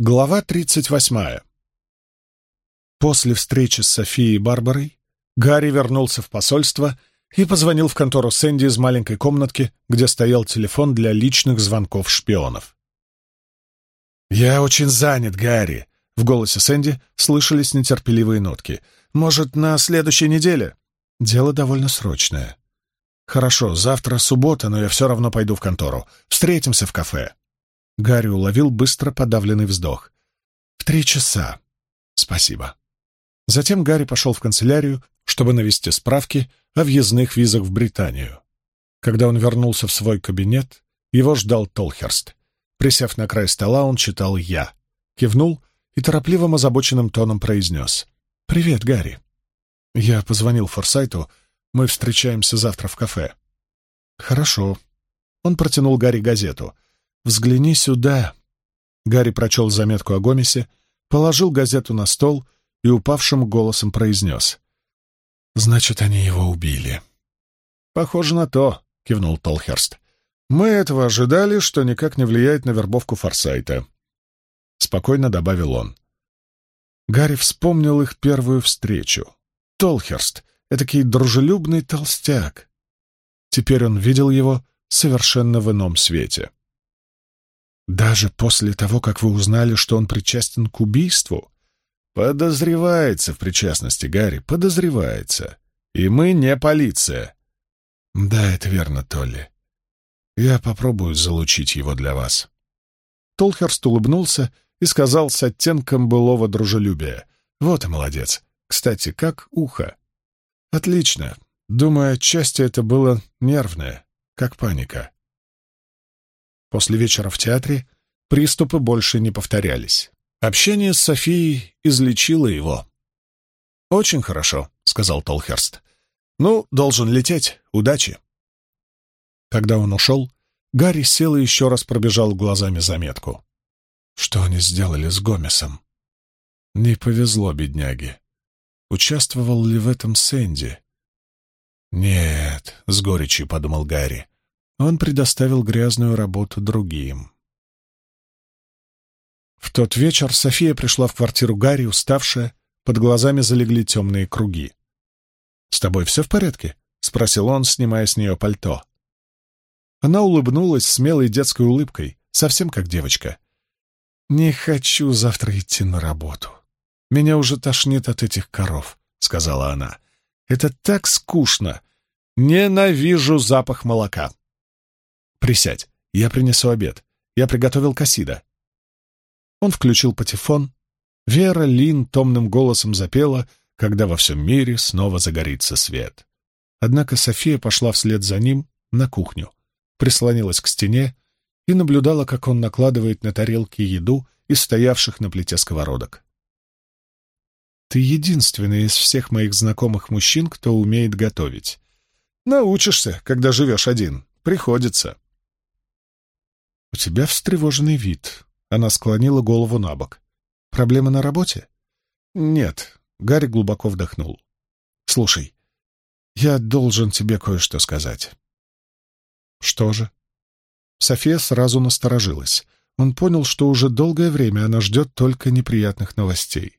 Глава 38. После встречи с Софией и Барбарой Гарри вернулся в посольство и позвонил в контору Сэнди из маленькой комнатки, где стоял телефон для личных звонков шпионов. «Я очень занят, Гарри», — в голосе Сэнди слышались нетерпеливые нотки. «Может, на следующей неделе?» «Дело довольно срочное». «Хорошо, завтра суббота, но я все равно пойду в контору. Встретимся в кафе». Гарри уловил быстро подавленный вздох. «В три часа. Спасибо». Затем Гарри пошел в канцелярию, чтобы навести справки о въездных визах в Британию. Когда он вернулся в свой кабинет, его ждал Толхерст. Присев на край стола, он читал «Я». Кивнул и торопливым озабоченным тоном произнес. «Привет, Гарри». Я позвонил Форсайту. Мы встречаемся завтра в кафе. «Хорошо». Он протянул Гарри газету — «Взгляни сюда!» Гарри прочел заметку о Гомесе, положил газету на стол и упавшим голосом произнес. «Значит, они его убили». «Похоже на то», — кивнул Толхерст. «Мы этого ожидали, что никак не влияет на вербовку Форсайта». Спокойно добавил он. Гарри вспомнил их первую встречу. Толхерст — этакий дружелюбный толстяк. Теперь он видел его совершенно в ином свете. Даже после того, как вы узнали, что он причастен к убийству? Подозревается в причастности, Гарри, подозревается. И мы не полиция. Да, это верно, Толли. Я попробую залучить его для вас. Толхерст улыбнулся и сказал с оттенком былого дружелюбия. Вот и молодец. Кстати, как ухо? Отлично. Думаю, отчасти это было нервное, как паника. После вечера в театре приступы больше не повторялись. Общение с Софией излечило его. «Очень хорошо», — сказал Толхерст. «Ну, должен лететь. Удачи». Когда он ушел, Гарри сел и еще раз пробежал глазами заметку. Что они сделали с Гомесом? Не повезло бедняге. Участвовал ли в этом Сэнди? Нет, с горечью подумал Гарри. Он предоставил грязную работу другим. В тот вечер София пришла в квартиру Гарри, уставшая, под глазами залегли темные круги. «С тобой все в порядке?» — спросил он, снимая с нее пальто. Она улыбнулась смелой детской улыбкой, совсем как девочка. «Не хочу завтра идти на работу. Меня уже тошнит от этих коров», — сказала она. «Это так скучно. Ненавижу запах молока». «Присядь, я принесу обед. Я приготовил кассида». Он включил патефон. Вера Лин томным голосом запела, когда во всем мире снова загорится свет. Однако София пошла вслед за ним на кухню, прислонилась к стене и наблюдала, как он накладывает на тарелки еду из стоявших на плите сковородок. «Ты единственный из всех моих знакомых мужчин, кто умеет готовить. Научишься, когда живешь один. Приходится». «У тебя встревоженный вид». Она склонила голову на бок. «Проблемы на работе?» «Нет». Гарри глубоко вдохнул. «Слушай, я должен тебе кое-что сказать». «Что же?» София сразу насторожилась. Он понял, что уже долгое время она ждет только неприятных новостей.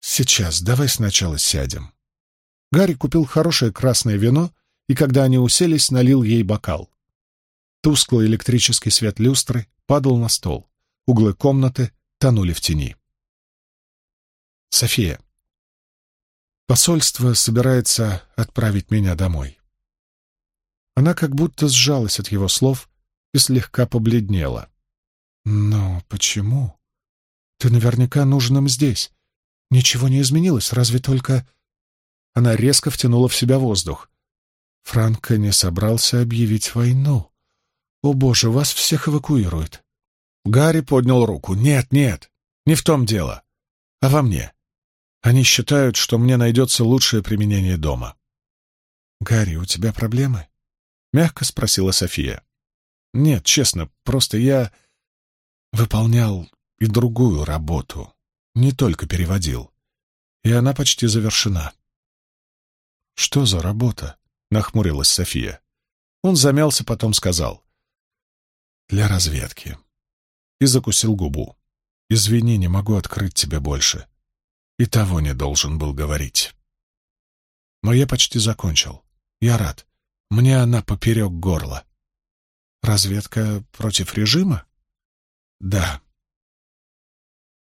«Сейчас, давай сначала сядем». Гарри купил хорошее красное вино, и когда они уселись, налил ей бокал. Тусклый электрический свет люстры падал на стол. Углы комнаты тонули в тени. «София, посольство собирается отправить меня домой». Она как будто сжалась от его слов и слегка побледнела. «Но почему? Ты наверняка нужен им здесь. Ничего не изменилось, разве только...» Она резко втянула в себя воздух. Франко не собрался объявить войну. «О, боже, вас всех эвакуируют!» Гарри поднял руку. «Нет, нет, не в том дело, а во мне. Они считают, что мне найдется лучшее применение дома». «Гарри, у тебя проблемы?» — мягко спросила София. «Нет, честно, просто я выполнял и другую работу, не только переводил, и она почти завершена». «Что за работа?» — нахмурилась София. Он замялся, потом сказал для разведки. и закусил губу. «Извини, не могу открыть тебе больше. И того не должен был говорить. Но я почти закончил. Я рад. Мне она поперек горла. Разведка против режима? Да.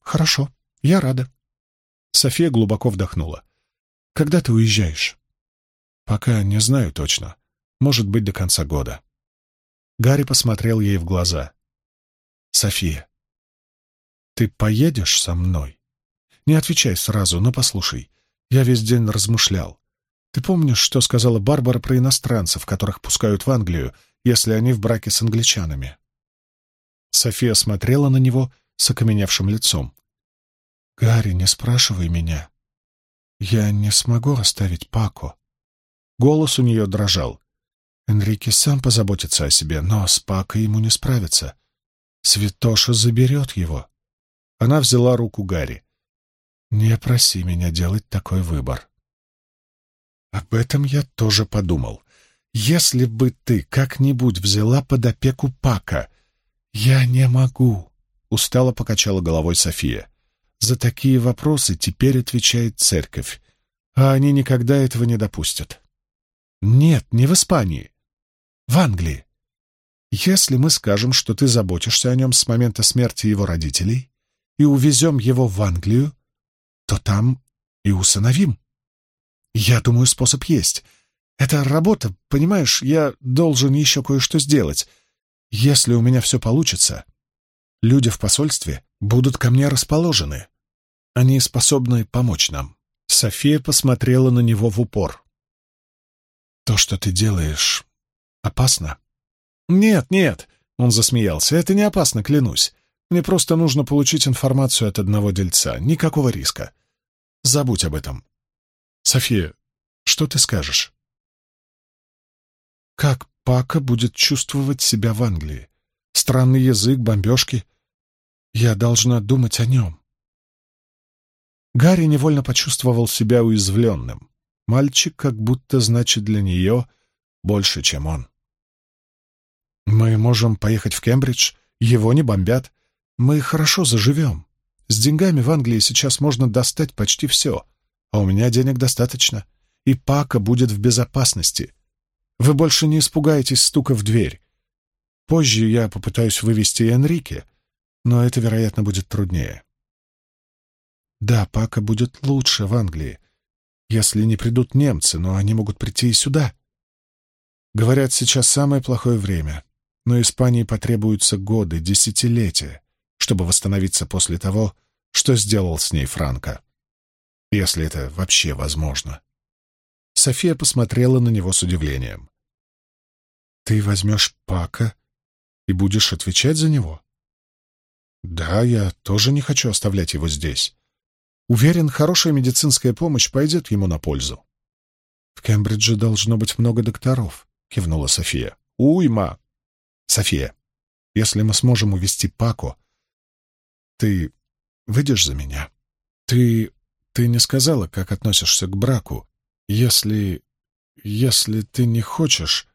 Хорошо, я рада. София глубоко вдохнула. Когда ты уезжаешь? Пока не знаю точно. Может быть, до конца года. Гарри посмотрел ей в глаза. София, ты поедешь со мной? Не отвечай сразу, но послушай. Я весь день размышлял. Ты помнишь, что сказала Барбара про иностранцев, которых пускают в Англию, если они в браке с англичанами?» София смотрела на него с окаменевшим лицом. «Гарри, не спрашивай меня. Я не смогу оставить Пако». Голос у нее дрожал. Энрике сам позаботится о себе, но с Пако ему не справиться. Святоша заберет его. Она взяла руку Гарри. «Не проси меня делать такой выбор». Об этом я тоже подумал. Если бы ты как-нибудь взяла под опеку Пака... Я не могу, — устало покачала головой София. За такие вопросы теперь отвечает церковь, а они никогда этого не допустят. Нет, не в Испании. В Англии. Если мы скажем, что ты заботишься о нем с момента смерти его родителей и увезем его в Англию, то там и усыновим. Я думаю, способ есть. Это работа, понимаешь, я должен еще кое-что сделать. Если у меня все получится, люди в посольстве будут ко мне расположены. Они способны помочь нам. София посмотрела на него в упор. То, что ты делаешь, опасно? Нет, нет, он засмеялся. Это не опасно, клянусь. Мне просто нужно получить информацию от одного дельца. Никакого риска. Забудь об этом. София, что ты скажешь? Как Пака будет чувствовать себя в Англии? Странный язык, бомбежки. Я должна думать о нем. Гарри невольно почувствовал себя уязвленным. Мальчик как будто значит для нее больше, чем он. Мы можем поехать в Кембридж, его не бомбят. Мы хорошо заживем. С деньгами в Англии сейчас можно достать почти все а у меня денег достаточно, и Пака будет в безопасности. Вы больше не испугаетесь стука в дверь. Позже я попытаюсь вывести Энрике, но это, вероятно, будет труднее. Да, Пака будет лучше в Англии, если не придут немцы, но они могут прийти и сюда. Говорят, сейчас самое плохое время, но Испании потребуются годы, десятилетия, чтобы восстановиться после того, что сделал с ней Франко если это вообще возможно. София посмотрела на него с удивлением. «Ты возьмешь Пака и будешь отвечать за него?» «Да, я тоже не хочу оставлять его здесь. Уверен, хорошая медицинская помощь пойдет ему на пользу». «В Кембридже должно быть много докторов», — кивнула София. «Уйма!» «София, если мы сможем увести Пако, ты выйдешь за меня? Ты ты не сказала, как относишься к браку. Если... если ты не хочешь...»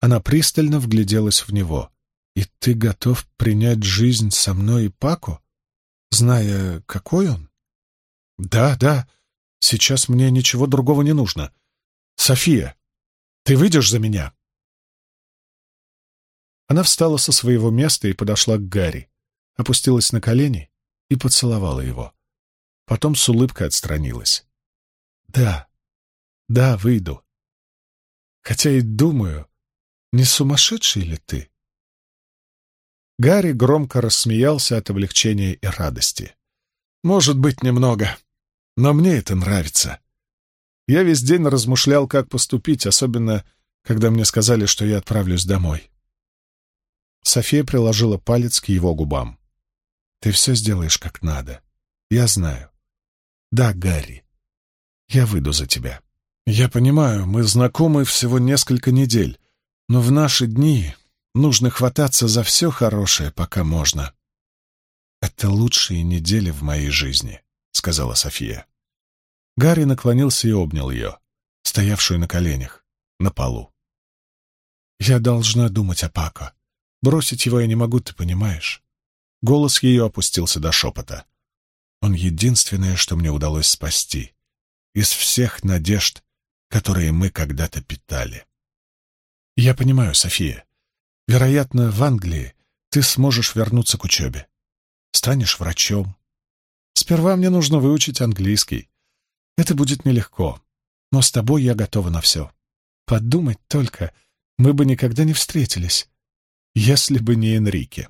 Она пристально вгляделась в него. «И ты готов принять жизнь со мной и Пако, зная, какой он?» «Да, да. Сейчас мне ничего другого не нужно. София, ты выйдешь за меня?» Она встала со своего места и подошла к Гарри, опустилась на колени и поцеловала его. Потом с улыбкой отстранилась. «Да, да, выйду. Хотя и думаю, не сумасшедший ли ты?» Гарри громко рассмеялся от облегчения и радости. «Может быть, немного, но мне это нравится. Я весь день размышлял, как поступить, особенно, когда мне сказали, что я отправлюсь домой». София приложила палец к его губам. «Ты все сделаешь как надо. Я знаю. Да, Гарри, я выйду за тебя. Я понимаю, мы знакомы всего несколько недель, но в наши дни нужно хвататься за все хорошее, пока можно. Это лучшие недели в моей жизни, сказала София. Гарри наклонился и обнял ее, стоявшую на коленях, на полу. Я должна думать о Пако. Бросить его я не могу, ты понимаешь. Голос ее опустился до шепота. Он единственное, что мне удалось спасти. Из всех надежд, которые мы когда-то питали. Я понимаю, София. Вероятно, в Англии ты сможешь вернуться к учебе. Станешь врачом. Сперва мне нужно выучить английский. Это будет нелегко, но с тобой я готова на все. Подумать только, мы бы никогда не встретились, если бы не Энрике.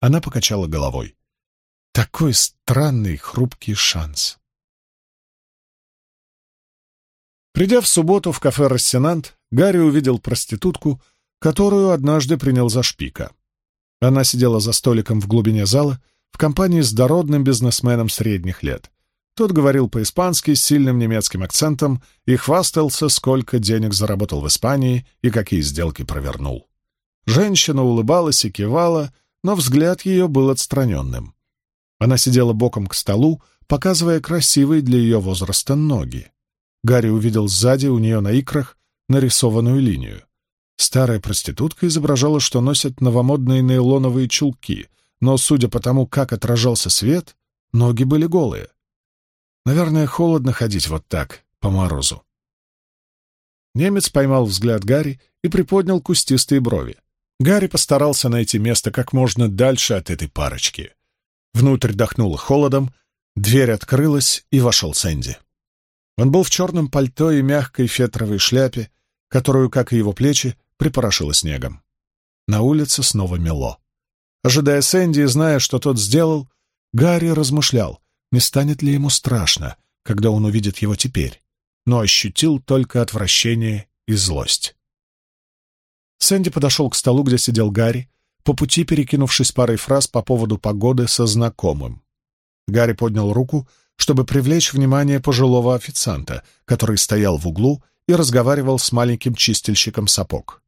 Она покачала головой. Такой странный, хрупкий шанс. Придя в субботу в кафе «Рассенант», Гарри увидел проститутку, которую однажды принял за шпика. Она сидела за столиком в глубине зала в компании с дородным бизнесменом средних лет. Тот говорил по-испански с сильным немецким акцентом и хвастался, сколько денег заработал в Испании и какие сделки провернул. Женщина улыбалась и кивала, но взгляд ее был отстраненным. Она сидела боком к столу, показывая красивые для ее возраста ноги. Гарри увидел сзади у нее на икрах нарисованную линию. Старая проститутка изображала, что носит новомодные нейлоновые чулки, но, судя по тому, как отражался свет, ноги были голые. Наверное, холодно ходить вот так, по морозу. Немец поймал взгляд Гарри и приподнял кустистые брови. Гарри постарался найти место как можно дальше от этой парочки. Внутрь дохнуло холодом, дверь открылась, и вошел Сэнди. Он был в черном пальто и мягкой фетровой шляпе, которую, как и его плечи, припорошило снегом. На улице снова мело. Ожидая Сэнди и зная, что тот сделал, Гарри размышлял, не станет ли ему страшно, когда он увидит его теперь, но ощутил только отвращение и злость. Сэнди подошел к столу, где сидел Гарри, по пути перекинувшись парой фраз по поводу погоды со знакомым. Гарри поднял руку, чтобы привлечь внимание пожилого официанта, который стоял в углу и разговаривал с маленьким чистильщиком сапог.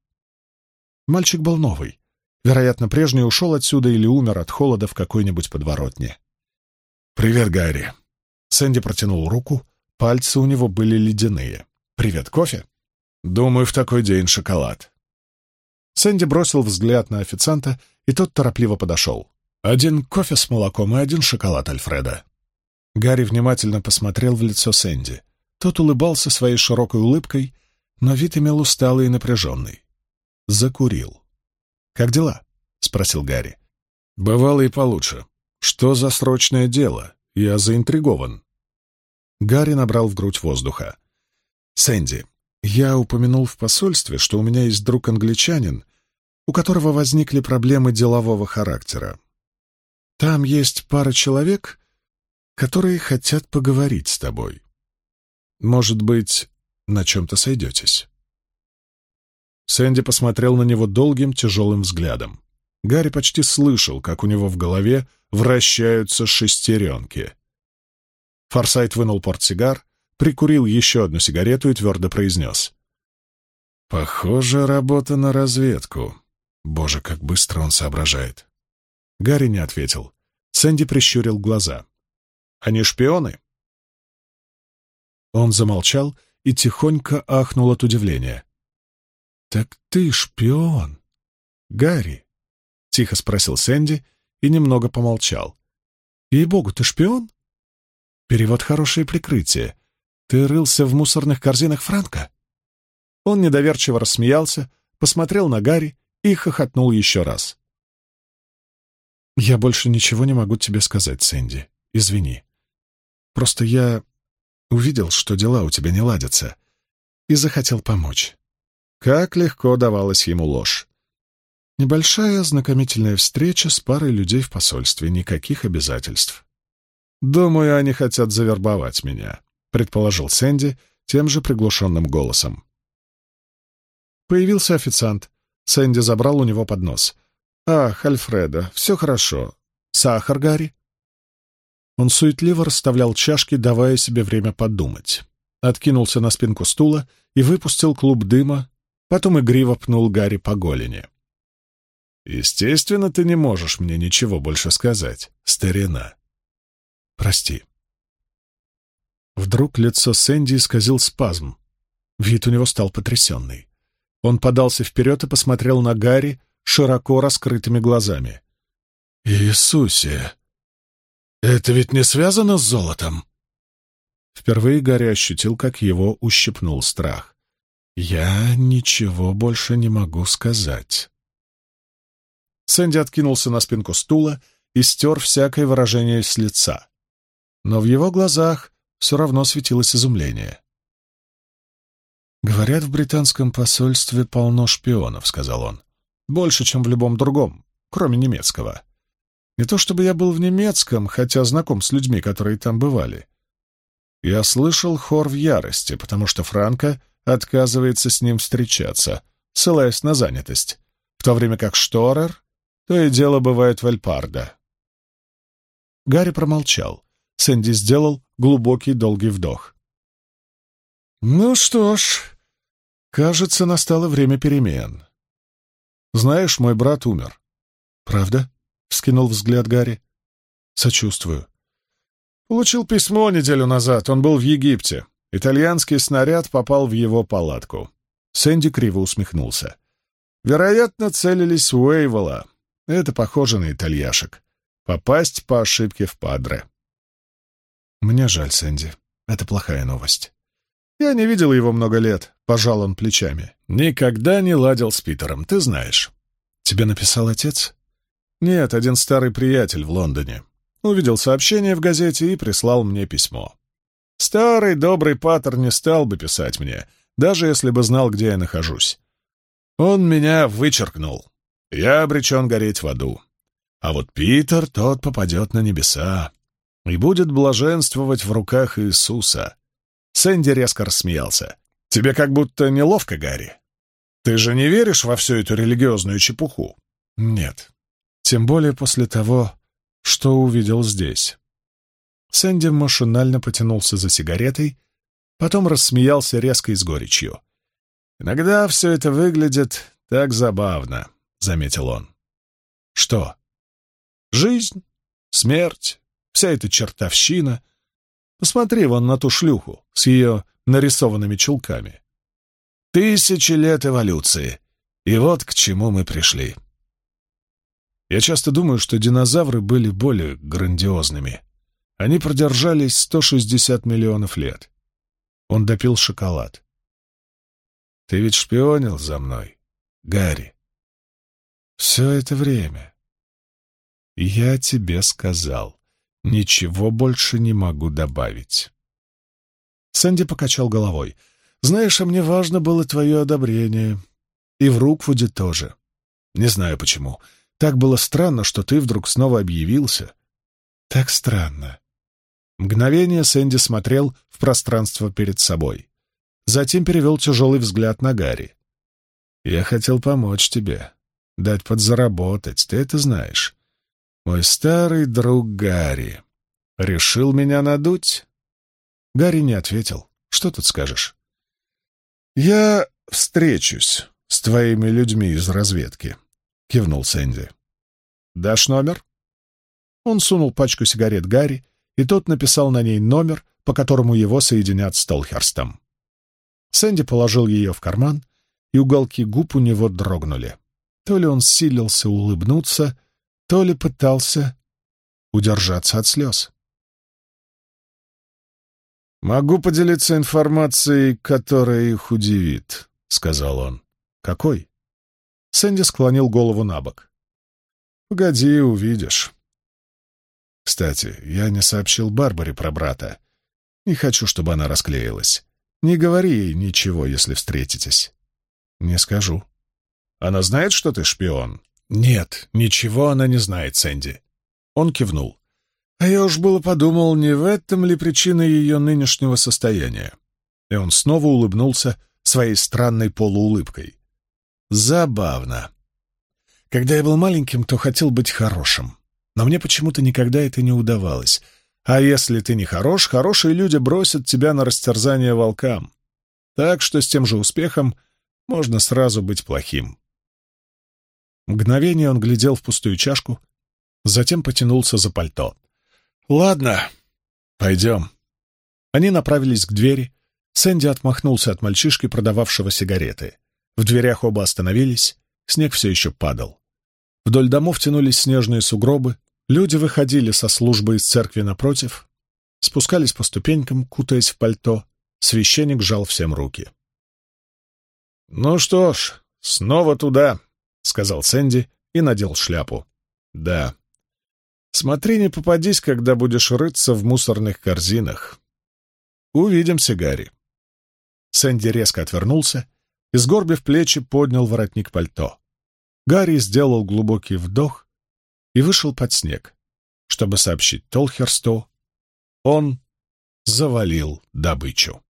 Мальчик был новый. Вероятно, прежний ушел отсюда или умер от холода в какой-нибудь подворотне. «Привет, Гарри!» Сэнди протянул руку, пальцы у него были ледяные. «Привет, кофе?» «Думаю, в такой день шоколад». Сэнди бросил взгляд на официанта, и тот торопливо подошел. «Один кофе с молоком и один шоколад, Альфреда». Гарри внимательно посмотрел в лицо Сэнди. Тот улыбался своей широкой улыбкой, но вид имел усталый и напряженный. Закурил. «Как дела?» — спросил Гарри. «Бывало и получше. Что за срочное дело? Я заинтригован». Гарри набрал в грудь воздуха. «Сэнди, я упомянул в посольстве, что у меня есть друг-англичанин, у которого возникли проблемы делового характера. Там есть пара человек, которые хотят поговорить с тобой. Может быть, на чем-то сойдетесь?» Сэнди посмотрел на него долгим, тяжелым взглядом. Гарри почти слышал, как у него в голове вращаются шестеренки. Форсайт вынул портсигар, прикурил еще одну сигарету и твердо произнес. «Похоже, работа на разведку. Боже, как быстро он соображает». Гарри не ответил. Сэнди прищурил глаза. Они шпионы?» Он замолчал и тихонько ахнул от удивления. «Так ты шпион, Гарри?» — тихо спросил Сэнди и немного помолчал. «Ей-богу, ты шпион?» «Перевод хорошее прикрытие. Ты рылся в мусорных корзинах Франка?» Он недоверчиво рассмеялся, посмотрел на Гарри и хохотнул еще раз. «Я больше ничего не могу тебе сказать, Сэнди. Извини. Просто я увидел, что дела у тебя не ладятся, и захотел помочь. Как легко давалась ему ложь. Небольшая знакомительная встреча с парой людей в посольстве, никаких обязательств. «Думаю, они хотят завербовать меня», — предположил Сэнди тем же приглушенным голосом. Появился официант. Сэнди забрал у него поднос. «Ах, Альфреда, все хорошо. Сахар, Гарри?» Он суетливо расставлял чашки, давая себе время подумать. Откинулся на спинку стула и выпустил клуб дыма, потом игриво пнул Гарри по голени. «Естественно, ты не можешь мне ничего больше сказать, старина. Прости». Вдруг лицо Сэнди исказил спазм. Вид у него стал потрясенный. Он подался вперед и посмотрел на Гарри широко раскрытыми глазами. Иисусе! Это ведь не связано с золотом? Впервые Гарри ощутил, как его ущипнул страх. «Я ничего больше не могу сказать». Сэнди откинулся на спинку стула и стер всякое выражение с лица. Но в его глазах все равно светилось изумление. «Говорят, в британском посольстве полно шпионов», — сказал он. «Больше, чем в любом другом, кроме немецкого. Не то чтобы я был в немецком, хотя знаком с людьми, которые там бывали. Я слышал хор в ярости, потому что Франко отказывается с ним встречаться, ссылаясь на занятость, в то время как Шторер то и дело бывает в Эльпардо. Гарри промолчал. Сэнди сделал глубокий долгий вдох. «Ну что ж, кажется, настало время перемен. Знаешь, мой брат умер». «Правда?» — вскинул взгляд Гарри. «Сочувствую. Получил письмо неделю назад, он был в Египте. Итальянский снаряд попал в его палатку. Сэнди криво усмехнулся. Вероятно, целились Уэйвола. Это похоже на итальяшек. Попасть по ошибке в Падре. Мне жаль, Сэнди. Это плохая новость. Я не видел его много лет, пожал он плечами. Никогда не ладил с Питером, ты знаешь. Тебе написал отец? Нет, один старый приятель в Лондоне. Увидел сообщение в газете и прислал мне письмо. Старый добрый Паттер не стал бы писать мне, даже если бы знал, где я нахожусь. Он меня вычеркнул. Я обречен гореть в аду. А вот Питер, тот попадет на небеса и будет блаженствовать в руках Иисуса. Сэнди резко рассмеялся. «Тебе как будто неловко, Гарри. Ты же не веришь во всю эту религиозную чепуху?» «Нет. Тем более после того, что увидел здесь. Сэнди машинально потянулся за сигаретой, потом рассмеялся резко и с горечью. «Иногда все это выглядит так забавно», — заметил он. «Что? Жизнь, смерть, вся эта чертовщина. Посмотри вон на ту шлюху с ее нарисованными чулками. Тысячи лет эволюции, и вот к чему мы пришли». Я часто думаю, что динозавры были более грандиозными. Они продержались 160 миллионов лет. Он допил шоколад. «Ты ведь шпионил за мной, Гарри. Все это время. Я тебе сказал. Ничего больше не могу добавить». Сэнди покачал головой. «Знаешь, а мне важно было твое одобрение. И в Руквуде тоже. Не знаю почему. Так было странно, что ты вдруг снова объявился. Так странно. Мгновение Сэнди смотрел в пространство перед собой. Затем перевел тяжелый взгляд на Гарри. «Я хотел помочь тебе, дать подзаработать, ты это знаешь. Мой старый друг Гарри. Решил меня надуть?» Гарри не ответил. «Что тут скажешь?» «Я встречусь с твоими людьми из разведки», — кивнул Сэнди. «Дашь номер?» Он сунул пачку сигарет Гарри, и тот написал на ней номер, по которому его соединят с Толхерстом. Сэнди положил ее в карман, и уголки губ у него дрогнули. То ли он силился улыбнуться, то ли пытался удержаться от слез. «Могу поделиться информацией, которая их удивит», — сказал он. «Какой?» Сэнди склонил голову на бок. «Погоди, увидишь». «Кстати, я не сообщил Барбаре про брата. Не хочу, чтобы она расклеилась. Не говори ей ничего, если встретитесь». «Не скажу». «Она знает, что ты шпион?» «Нет, ничего она не знает, Сэнди». Он кивнул. «А я уж было подумал, не в этом ли причина ее нынешнего состояния?» И он снова улыбнулся своей странной полуулыбкой. «Забавно. Когда я был маленьким, то хотел быть хорошим. Но мне почему-то никогда это не удавалось. А если ты не хорош, хорошие люди бросят тебя на растерзание волкам. Так что с тем же успехом можно сразу быть плохим. Мгновение он глядел в пустую чашку, затем потянулся за пальто. «Ладно, пойдем». Они направились к двери. Сэнди отмахнулся от мальчишки, продававшего сигареты. В дверях оба остановились, снег все еще падал. Вдоль домов тянулись снежные сугробы, Люди выходили со службы из церкви напротив, спускались по ступенькам, кутаясь в пальто. Священник жал всем руки. «Ну что ж, снова туда», — сказал Сэнди и надел шляпу. «Да. Смотри, не попадись, когда будешь рыться в мусорных корзинах. Увидимся, Гарри». Сэнди резко отвернулся и, сгорбив плечи, поднял воротник пальто. Гарри сделал глубокий вдох и вышел под снег, чтобы сообщить Толхерсту, он завалил добычу.